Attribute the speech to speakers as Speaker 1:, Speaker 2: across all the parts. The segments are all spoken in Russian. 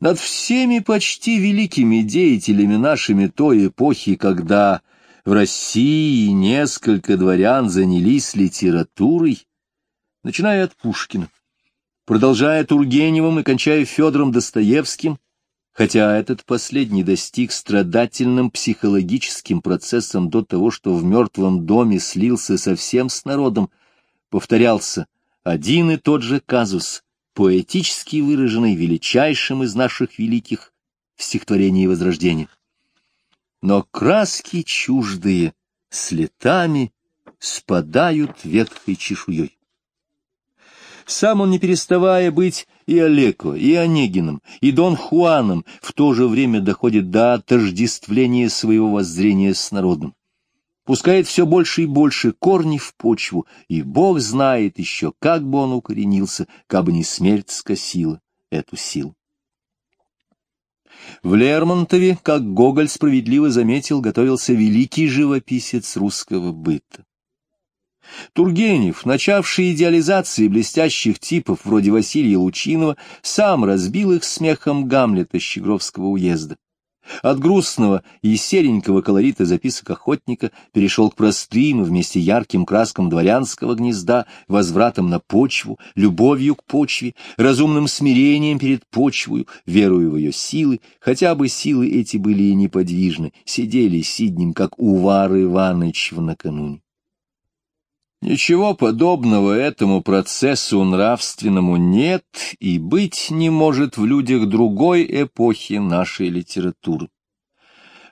Speaker 1: Над всеми почти великими деятелями нашими той эпохи, когда в России несколько дворян занялись литературой, начиная от Пушкина, продолжая Тургеневым и кончая Федором Достоевским, хотя этот последний достиг страдательным психологическим процессом до того, что в мертвом доме слился совсем с народом, повторялся один и тот же казус — поэтически выраженный величайшим из наших великих в стихотворении Возрождения. Но краски чуждые с летами спадают ветхой чешуей. Сам он, не переставая быть и Олеко, и Онегином, и Дон Хуаном, в то же время доходит до отождествления своего воззрения с народом пускает все больше и больше корни в почву, и Бог знает еще, как бы он укоренился, как бы не смерть скосила эту силу. В Лермонтове, как Гоголь справедливо заметил, готовился великий живописец русского быта. Тургенев, начавший идеализации блестящих типов вроде Василия Лучинова, сам разбил их смехом Гамлета Щегровского уезда. От грустного и серенького колорита записок охотника перешел к простым и вместе ярким краскам дворянского гнезда, возвратом на почву, любовью к почве, разумным смирением перед почвою, верою в ее силы, хотя бы силы эти были и неподвижны, сидели сиднем, как Увар Иваныч в накануне. Ничего подобного этому процессу нравственному нет и быть не может в людях другой эпохи нашей литературы.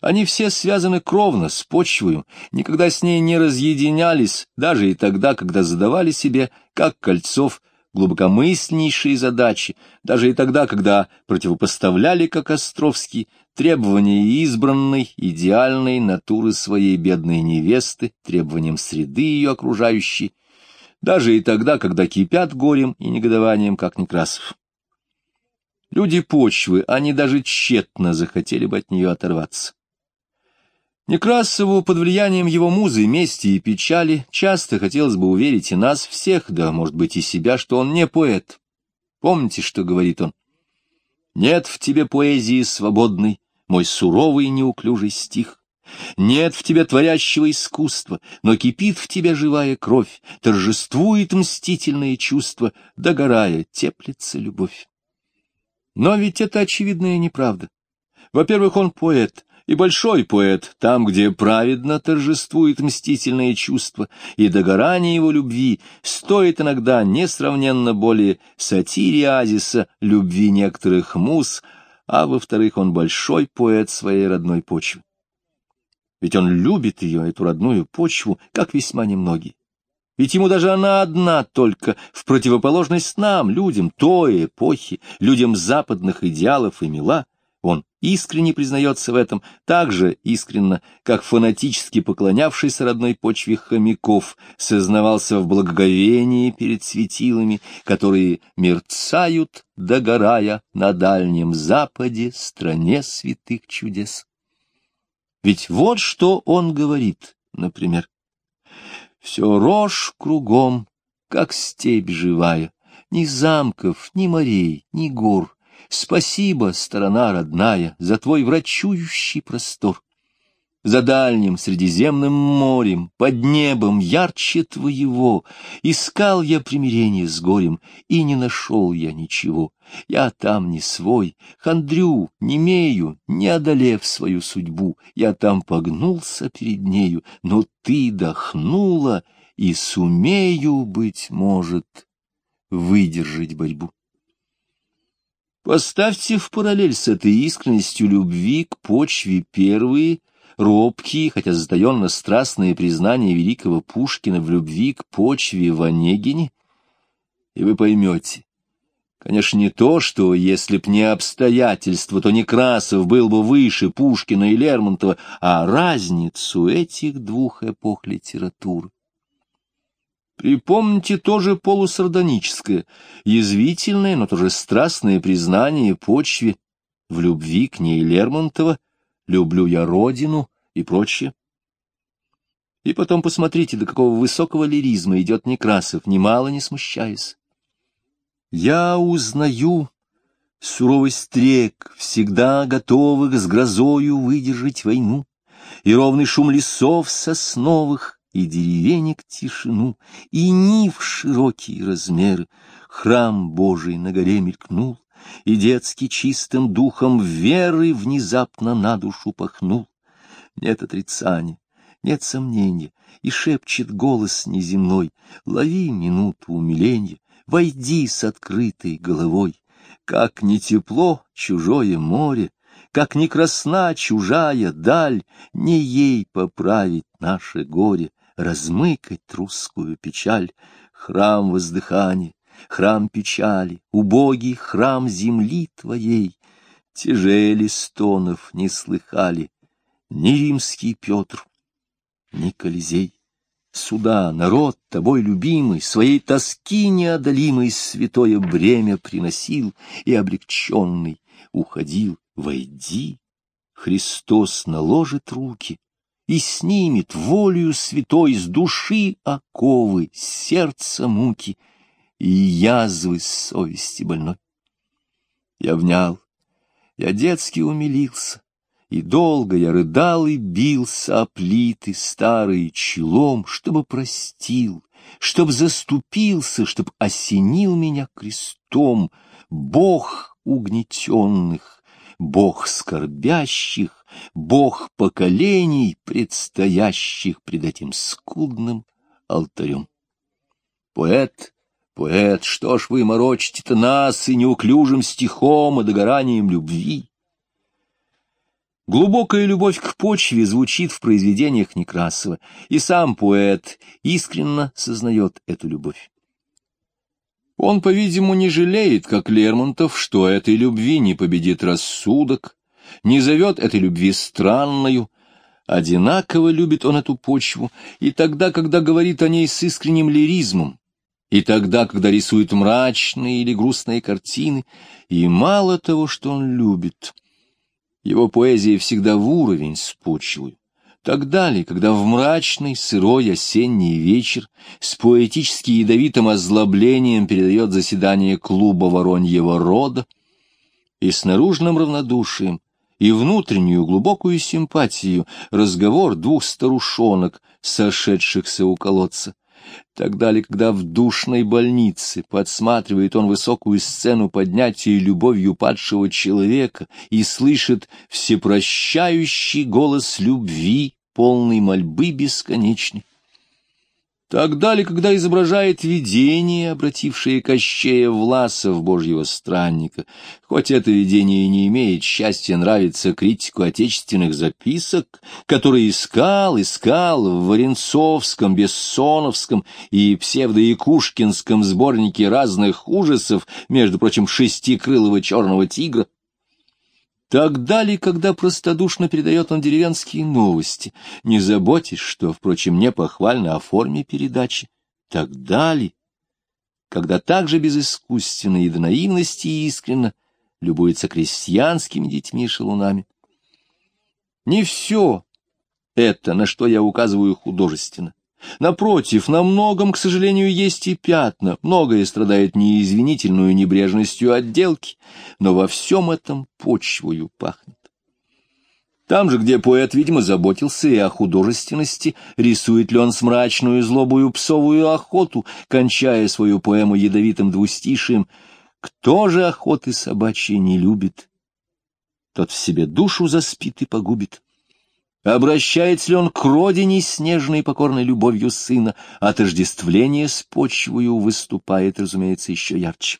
Speaker 1: Они все связаны кровно с почвою, никогда с ней не разъединялись, даже и тогда, когда задавали себе, как Кольцов, глубокомысленнейшие задачи, даже и тогда, когда противопоставляли, как Островский, требования избранной, идеальной натуры своей бедной невесты, требованиям среды ее окружающей, даже и тогда, когда кипят горем и негодованием, как Некрасов. Люди почвы, они даже тщетно захотели бы от нее оторваться. Некрасову под влиянием его музы, мести и печали часто хотелось бы уверить и нас всех, да, может быть, и себя, что он не поэт. Помните, что говорит он? «Нет в тебе поэзии свободной, мой суровый неуклюжий стих. Нет в тебе творящего искусства, но кипит в тебе живая кровь, торжествует мстительное чувство, догорая, теплится любовь». Но ведь это очевидная неправда. Во-первых, он поэт, и большой поэт, там, где праведно торжествует мстительное чувство, и догорание его любви стоит иногда несравненно более сатириазиса любви некоторых муз, а во-вторых, он большой поэт своей родной почвы. Ведь он любит ее, эту родную почву, как весьма немногие. Ведь ему даже она одна только, в противоположность нам, людям той эпохи, людям западных идеалов и мила, он искренне признается в этом, так же искренно, как фанатически поклонявшийся родной почве хомяков сознавался в благоговении перед светилами, которые мерцают, догорая на Дальнем Западе, стране святых чудес. Ведь вот что он говорит, например. «Все рожь кругом, как степь живая, ни замков, ни морей, ни гор» Спасибо, сторона родная, за твой врачующий простор. За дальним Средиземным морем, под небом ярче твоего, Искал я примирение с горем, и не нашел я ничего. Я там не свой, хандрю, не имею, не одолев свою судьбу. Я там погнулся перед нею, но ты дохнула, и сумею, быть может, выдержать борьбу. Поставьте в параллель с этой искренностью любви к почве первые, робкие, хотя затаенно-страстные признания великого Пушкина в любви к почве в Онегине, и вы поймете. Конечно, не то, что, если б не обстоятельства, то Некрасов был бы выше Пушкина и Лермонтова, а разницу этих двух эпох литературы. Припомните тоже полусардоническое, язвительное, но тоже страстное признание почве в любви к ней Лермонтова «люблю я родину» и прочее. И потом посмотрите, до какого высокого лиризма идет Некрасов, немало не смущаясь. «Я узнаю суровость рек, всегда готовых с грозою выдержать войну, и ровный шум лесов сосновых, и деревенек тишину, и нив широкие размеры, храм Божий на горе мелькнул, и детский чистым духом веры внезапно на душу пахнул. Нет отрицания, нет сомнения, и шепчет голос неземной, лови минуту умиления, войди с открытой головой. Как не тепло чужое море, как не красна чужая даль, не ей поправить наше горе, размыкать русскую печаль, храм воздыхания, храм печали, убогий храм земли твоей. Тяжели стонов не слыхали ни римский Петр, ни Колизей. Сюда народ, тобой любимый, своей тоски неодолимой святое бремя приносил и облегченный уходил. Войди, Христос наложит руки и снимет волею святой с души оковы, сердца муки и язвы совести больной. Я внял, я детски умилился, и долго я рыдал и бился о плиты старые челом, чтобы простил, чтоб заступился, чтоб осенил меня крестом, Бог угнетенных, Бог скорбящих, Бог поколений, предстоящих пред этим скудным алтарем. Поэт, поэт, что ж вы морочите-то нас и неуклюжим стихом и догоранием любви? Глубокая любовь к почве звучит в произведениях Некрасова, и сам поэт искренно сознает эту любовь. Он, по-видимому, не жалеет, как Лермонтов, что этой любви не победит рассудок, не зовет этой любви странною. Одинаково любит он эту почву и тогда, когда говорит о ней с искренним лиризмом, и тогда, когда рисует мрачные или грустные картины, и мало того, что он любит — его поэзия всегда в уровень с почвой. Так далее, когда в мрачный, сырой осенний вечер с поэтически ядовитым озлоблением передает заседание клуба Вороньего рода, и с наружным равнодушием, и внутреннюю глубокую симпатию разговор двух старушонок, сошедшихся у колодца, Тогда ли, когда в душной больнице подсматривает он высокую сцену поднятия любовью падшего человека и слышит всепрощающий голос любви, полный мольбы бесконечной, Тогда ли, когда изображает видение, обратившее Кощея в божьего странника, хоть это видение и не имеет счастья нравиться критику отечественных записок, который искал, искал в Варенцовском, Бессоновском и псевдоякушкинском сборнике разных ужасов, между прочим, шестикрылого черного тигра, Тогда ли, когда простодушно передает он деревенские новости, не заботясь, что, впрочем, не похвально о форме передачи, тогда ли, когда также безыскусственно и до наивности искренно любуется крестьянскими детьми и шалунами. Не все это, на что я указываю художественно, Напротив, на многом, к сожалению, есть и пятна, многое страдает неизвинительную небрежностью отделки, но во всем этом почвою пахнет. Там же, где поэт, видимо, заботился и о художественности, рисует ли он с мрачную злобую псовую охоту, кончая свою поэму ядовитым двустишием «Кто же охоты собачьей не любит? Тот в себе душу заспит и погубит». Обращается ли он к родине снежной покорной любовью сына, отождествление с почвою выступает, разумеется, еще ярче.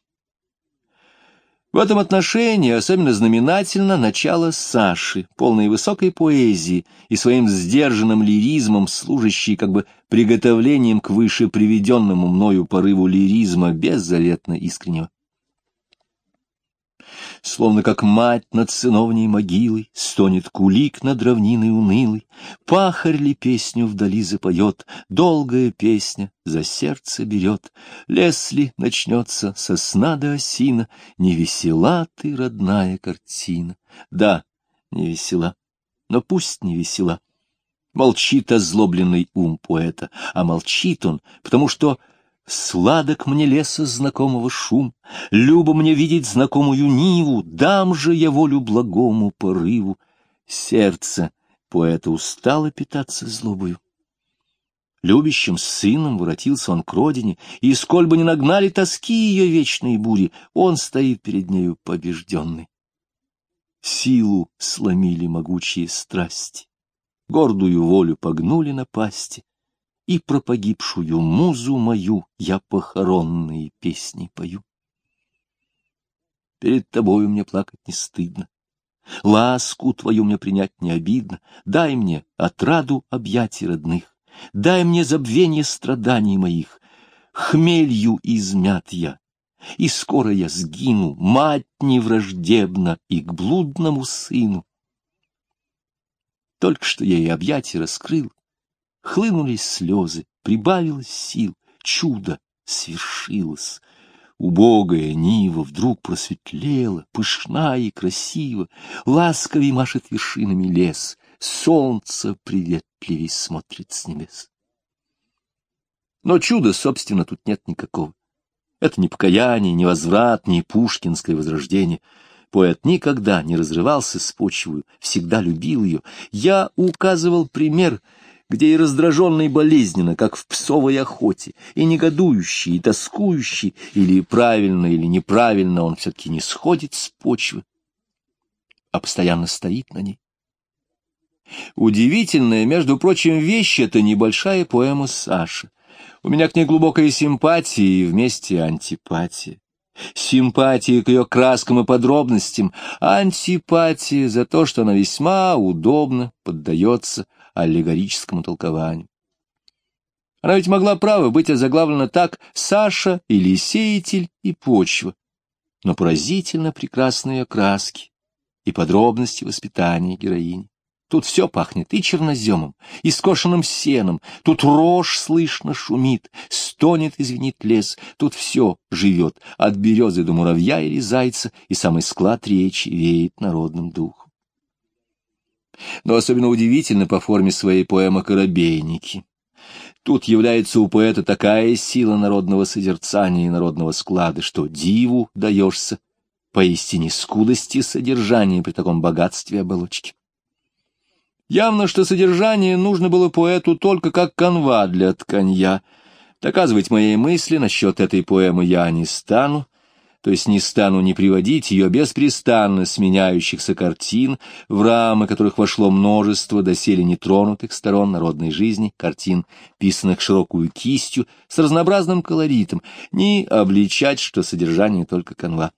Speaker 1: В этом отношении особенно знаменательно начало Саши, полной высокой поэзии и своим сдержанным лиризмом, служащий как бы приготовлением к выше приведенному мною порыву лиризма беззаветно искреннего словно как мать над сыновней могилой, стонет кулик над равниной унылой. Пахарь ли песню вдали запоет, долгая песня за сердце берет. Лес ли начнется со сна до осина, не весела ты, родная картина. Да, не весела, но пусть не весела. Молчит озлобленный ум поэта, а молчит он, потому что Сладок мне леса знакомого шум, Любо мне видеть знакомую ниву, Дам же я волю благому порыву. Сердце поэта устало питаться злобою. Любящим сыном воротился он к родине, и сколь бы ни нагнали тоски ее вечные бури, он стоит перед нею побежденный. Силу сломили могучие страсти, гордую волю погнули на пасти, и про погибшую музу мою я похоронные песни пою. Перед тобою мне плакать не стыдно, ласку твою мне принять не обидно, дай мне отраду объятий родных, дай мне забвение страданий моих, хмелью измят я, и скоро я сгину, мать невраждебна и к блудному сыну. Только что я и объятия раскрыл, Хлынулись слезы, прибавилось сил, чудо свершилось. Убогая нива вдруг просветлела, пышна и красива, ласковей машет вершинами лес, солнце приветливей смотрит с небес. Но чуда, собственно, тут нет никакого. Это не покаяние, не возврат, не пушкинское возрождение. Поэт никогда не разрывался с почвою, всегда любил ее. Я указывал пример — где и раздраженный болезненно, как в псовой охоте, и негодующий, и тоскующий, или правильно, или неправильно, он все-таки не сходит с почвы, а постоянно стоит на ней. Удивительная, между прочим, вещь — это небольшая поэма Саши. У меня к ней глубокая симпатия и вместе антипатия. Симпатия к ее краскам и подробностям, антипатия за то, что она весьма удобно поддается аллегорическому толкованию. Она ведь могла право быть озаглавлена так «Саша» или «Сеятель» и «Почва», но поразительно прекрасные краски и подробности воспитания героини. Тут все пахнет и черноземом, и скошенным сеном, тут рожь слышно шумит, стонет и звенит лес, тут все живет, от березы до муравья или зайца, и самый склад речи веет народным духом. Но особенно удивительно по форме своей поэмы «Коробейники». Тут является у поэта такая сила народного созерцания и народного склада, что диву даешься поистине скудости содержания при таком богатстве оболочки. Явно, что содержание нужно было поэту только как канва для тканья. Доказывать мои мысли насчет этой поэмы я не стану, то есть не стану не приводить ее беспрестанно сменяющихся картин, в рамы которых вошло множество доселе нетронутых сторон народной жизни, картин, писанных широкую кистью, с разнообразным колоритом, не обличать, что содержание только канва.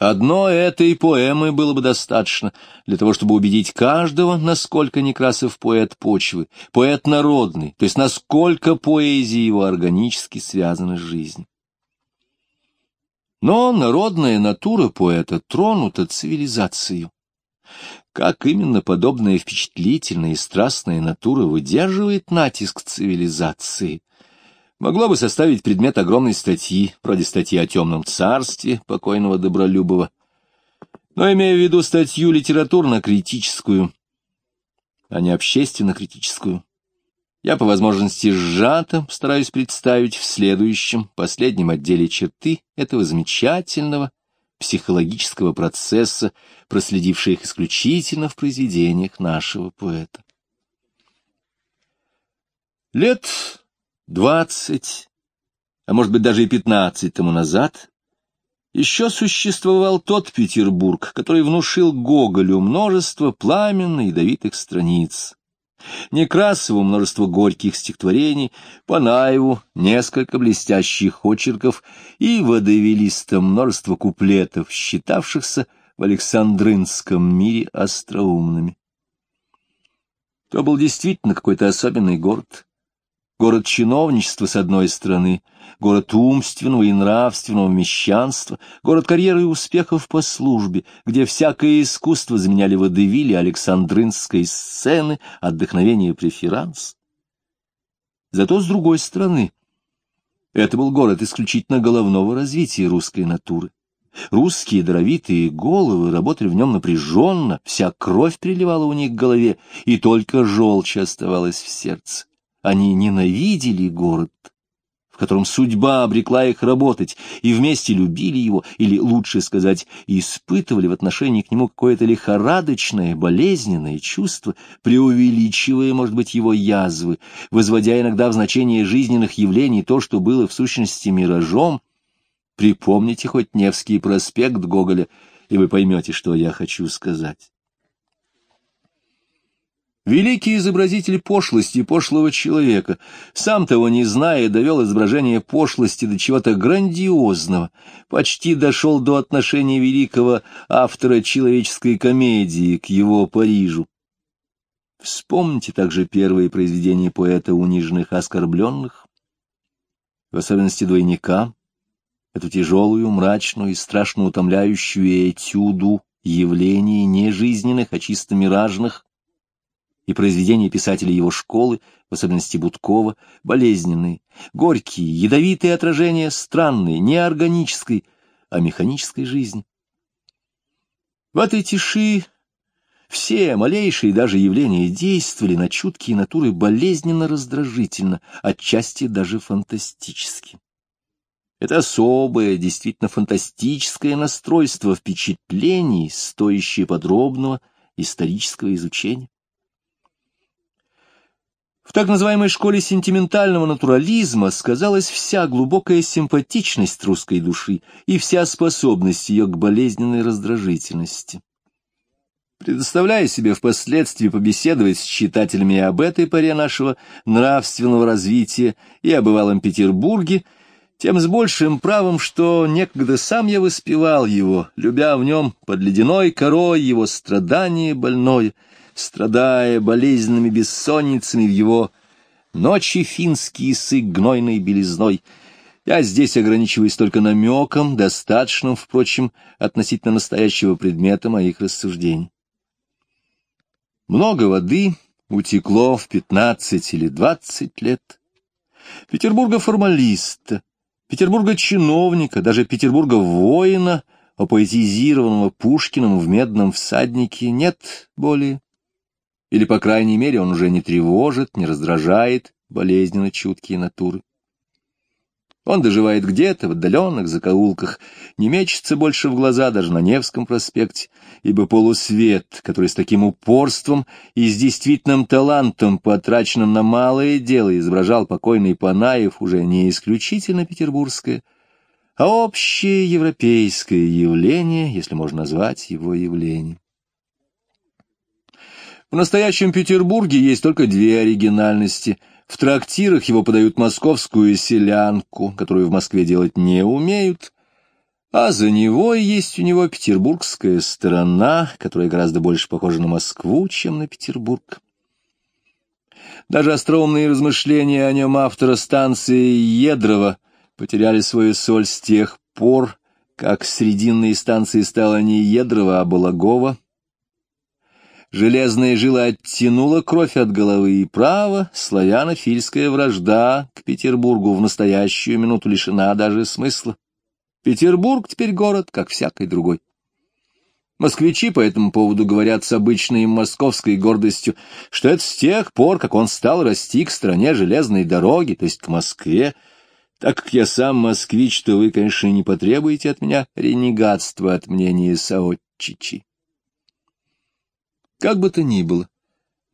Speaker 1: Одно этой поэмы было бы достаточно для того, чтобы убедить каждого, насколько Некрасов поэт почвы, поэт народный, то есть насколько поэзия его органически связана с жизнью. Но народная натура поэта тронута цивилизацией. Как именно подобная впечатлительная и страстная натура выдерживает натиск цивилизации, могла бы составить предмет огромной статьи, вроде статьи о темном царстве покойного Добролюбова, но имея в виду статью литературно-критическую, а не общественно-критическую. Я по возможности сжато стараюсь представить в следующем, последнем отделе черты этого замечательного психологического процесса, проследившие их исключительно в произведениях нашего поэта. Лет двадцать, а может быть даже и пятнадцать тому назад, еще существовал тот Петербург, который внушил Гоголю множество пламенно ядовитых страниц, Некрасову множество горьких стихотворений, Панаеву несколько блестящих очерков и водовелистам множество куплетов, считавшихся в Александринском мире остроумными. То был действительно какой-то особенный город, город чиновничества с одной стороны, город умственного и нравственного мещанства, город карьеры и успехов по службе, где всякое искусство заменяли водевили Александринской сцены, отдохновение преферанс. Зато с другой стороны, это был город исключительно головного развития русской натуры. Русские даровитые головы работали в нем напряженно, вся кровь приливала у них к голове, и только желчь оставалась в сердце. Они ненавидели город, в котором судьба обрекла их работать, и вместе любили его, или, лучше сказать, испытывали в отношении к нему какое-то лихорадочное, болезненное чувство, преувеличивая, может быть, его язвы, возводя иногда в значение жизненных явлений то, что было в сущности миражом, припомните хоть Невский проспект Гоголя, и вы поймете, что я хочу сказать. Великий изобразитель пошлости пошлого человека, сам того не зная, довел изображение пошлости до чего-то грандиозного, почти дошел до отношения великого автора человеческой комедии к его Парижу. Вспомните также первые произведения поэта униженных и оскорбленных, в особенности двойника, эту тяжелую, мрачную и страшно утомляющую этюду явлений не жизненных, а чисто миражных, и произведения писателей его школы, в особенности Будкова, болезненные, горькие, ядовитые отражения странной, не органической, а механической жизни. В этой тиши все малейшие даже явления действовали на чуткие натуры болезненно раздражительно, отчасти даже фантастически. Это особое, действительно фантастическое настройство впечатлений, стоящее подробного исторического изучения. В так называемой школе сентиментального натурализма сказалась вся глубокая симпатичность русской души и вся способность ее к болезненной раздражительности. Предоставляя себе впоследствии побеседовать с читателями об этой поре нашего нравственного развития и о бывалом Петербурге, тем с большим правом, что некогда сам я воспевал его, любя в нем под ледяной корой его страдание больное — страдая болезненными бессонницами в его ночи финские сык гнойной белизной. Я здесь ограничиваюсь только намеком, достаточным, впрочем, относительно настоящего предмета моих рассуждений. Много воды утекло в пятнадцать или двадцать лет. Петербурга формалиста, Петербурга чиновника, даже Петербурга воина, опоэтизированного Пушкиным в «Медном всаднике» нет более или, по крайней мере, он уже не тревожит, не раздражает болезненно чуткие натуры. Он доживает где-то в отдаленных закоулках, не мечется больше в глаза даже на Невском проспекте, ибо полусвет, который с таким упорством и с действительным талантом, потраченным на малое дело, изображал покойный Панаев, уже не исключительно петербургское, а общее европейское явление, если можно назвать его явлением. В настоящем Петербурге есть только две оригинальности. В трактирах его подают московскую селянку, которую в Москве делать не умеют, а за него есть у него петербургская сторона, которая гораздо больше похожа на Москву, чем на Петербург. Даже остроумные размышления о нем автора станции Едрова потеряли свою соль с тех пор, как срединной станции стала не Едрова, а Балагова, Железная жила оттянула кровь от головы, и право, славяно-фильская вражда к Петербургу в настоящую минуту лишена даже смысла. Петербург теперь город, как всякий другой. Москвичи по этому поводу говорят с обычной московской гордостью, что это с тех пор, как он стал расти к стране железной дороги, то есть к Москве. Так как я сам москвич, то вы, конечно, не потребуете от меня ренегатства от мнения соотчичи. Как бы то ни было,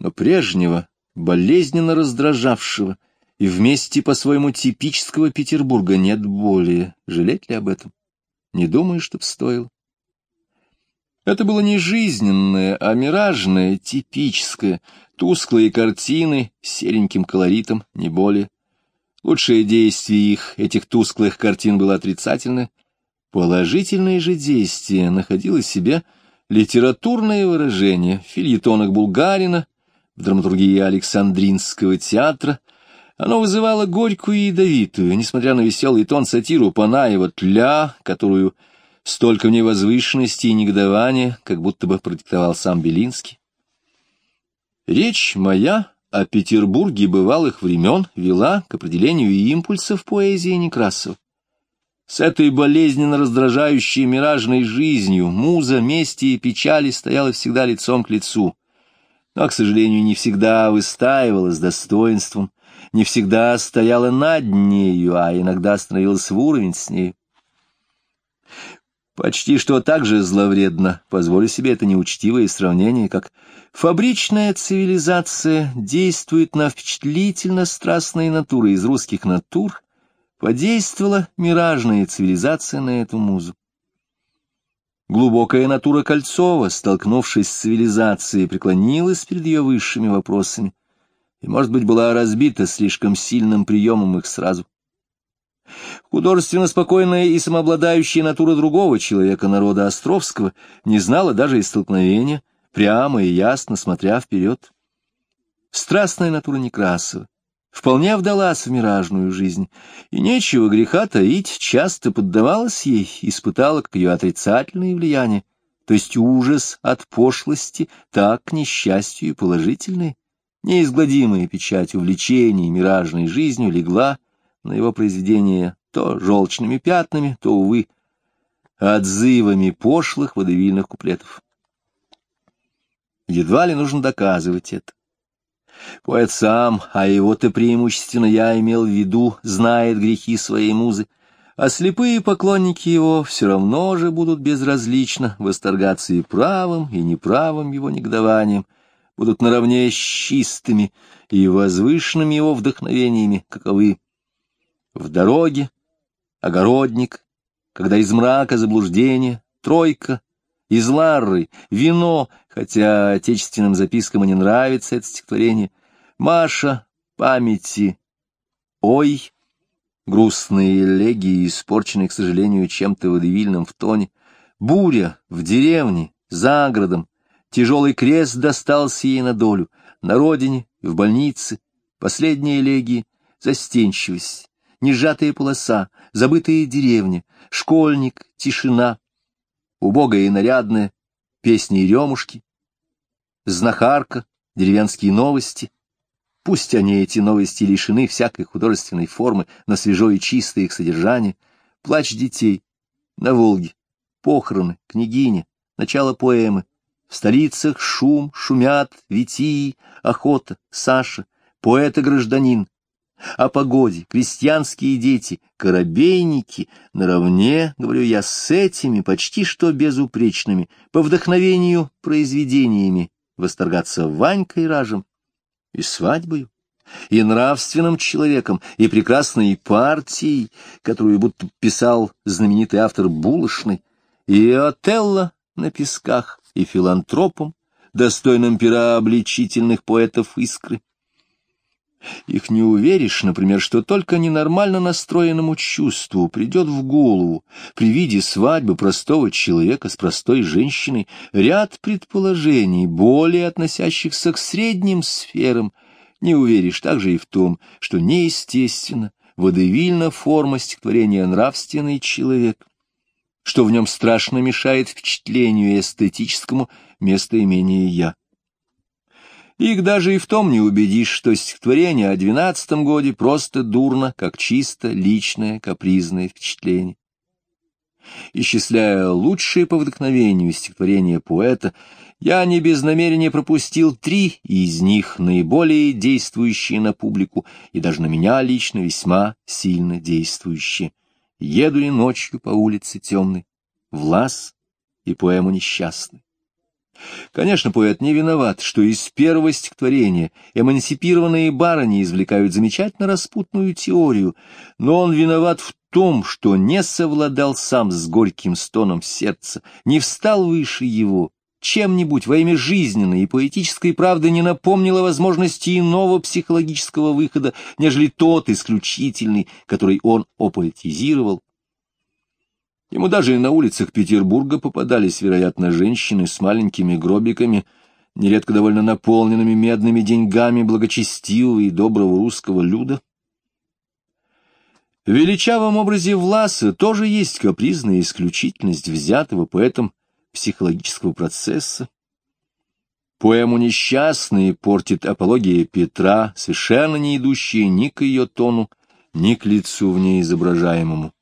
Speaker 1: но прежнего, болезненно раздражавшего и вместе по-своему типического Петербурга нет более. Жалеть ли об этом? Не думаю, чтоб стоило. Это было не жизненное, а миражное, типическое, тусклые картины с сереньким колоритом, не более. Лучшее действие их, этих тусклых картин, было отрицательное. Положительное же действие находило себя литературное выражение в фильетонах Булгарина, в драматургии Александринского театра, оно вызывало горькую и ядовитую, несмотря на веселый тон сатиру Панаева «Тля», которую столько в ней возвышенности и негодования, как будто бы продиктовал сам Белинский. Речь моя о Петербурге бывалых времен вела к определению импульсов поэзии Некрасова. С этой болезненно раздражающей миражной жизнью муза мести и печали стояла всегда лицом к лицу, но, к сожалению, не всегда выстаивала с достоинством, не всегда стояла над нею, а иногда становилась в уровень с ней. Почти что так же зловредно, позволю себе это неучтивое сравнение, как фабричная цивилизация действует на впечатлительно страстные натуры из русских натур, подействовала миражная цивилизация на эту музу. Глубокая натура Кольцова, столкнувшись с цивилизацией, преклонилась перед ее высшими вопросами и, может быть, была разбита слишком сильным приемом их сразу. Художественно спокойная и самообладающая натура другого человека, народа Островского, не знала даже и столкновения, прямо и ясно смотря вперед. Страстная натура Некрасова вполне вдалась в миражную жизнь, и нечего греха таить, часто поддавалась ей, испытала как ее отрицательное влияние, то есть ужас от пошлости, так, к несчастью, и положительный, неизгладимая печать увлечений миражной жизнью легла на его произведение то желчными пятнами, то, увы, отзывами пошлых водовильных куплетов. Едва ли нужно доказывать это. Поэт сам, а его-то преимущественно я имел в виду, знает грехи своей музы, а слепые поклонники его все равно же будут безразлично восторгаться и правым, и неправым его негодованием, будут наравне с чистыми и возвышенными его вдохновениями, каковы в дороге, огородник, когда из мрака заблуждения, тройка, из ларры, вино, хотя отечественным запискам и не нравится это стихотворение, Маша, памяти, ой, грустные элегии, испорченные, к сожалению, чем-то водевильным в тоне, буря в деревне, за городом, тяжелый крест достался ей на долю, на родине, в больнице, последние элегии, застенчивость, нежатая полоса, забытая деревня, школьник, тишина, убогая и нарядная, песни и ремушки, знахарка, деревенские новости. Пусть они, эти новости, лишены всякой художественной формы, но свежо и чистое их содержание, плач детей, на Волге, похороны, княгиня, начало поэмы, в столицах шум, шумят, витии, охота, Саша, поэт и гражданин, о погоде, крестьянские дети, корабейники, наравне, говорю я, с этими почти что безупречными, по вдохновению произведениями, восторгаться Ванькой ражем и свадьбою, и нравственным человеком, и прекрасной партией, которую будто писал знаменитый автор Булошный, и Отелло на песках, и филантропом, достойным пера обличительных поэтов искры, их не уверишь, например, что только ненормально настроенному чувству придет в голову при виде свадьбы простого человека с простой женщиной ряд предположений, более относящихся к средним сферам. Не уверишь также и в том, что неестественно, водевильна форма стихотворения «нравственный человек», что в нем страшно мешает впечатлению эстетическому местоимению «я». Их даже и в том не убедишь, что стихотворение о двенадцатом годе просто дурно, как чисто личное капризное впечатление. Исчисляя лучшие по вдохновению стихотворения поэта, я не без намерения пропустил три из них, наиболее действующие на публику, и даже на меня лично весьма сильно действующие. «Еду ли ночью по улице темной», «Влас» и поэму «Несчастный». Конечно, поэт не виноват, что из первого стихотворения эмансипированные барыни извлекают замечательно распутную теорию, но он виноват в том, что не совладал сам с горьким стоном сердца, не встал выше его, чем-нибудь во имя жизненной и поэтической правды не напомнил о возможности иного психологического выхода, нежели тот исключительный, который он опоэтизировал Ему даже и на улицах Петербурга попадались, вероятно, женщины с маленькими гробиками, нередко довольно наполненными медными деньгами благочестивого и доброго русского люда. В величавом образе Власа тоже есть капризная исключительность взятого поэтом психологического процесса. Поэму «Несчастные» портит апология Петра, совершенно не идущая ни к ее тону, ни к лицу в ней изображаемому.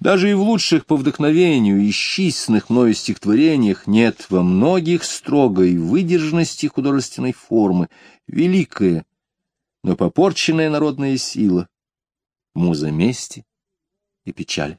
Speaker 1: Даже и в лучших по вдохновению исчисленных мною стихотворениях нет во многих строгой выдержанности художественной формы, великое, но попорченная народная сила, муза мести и печали.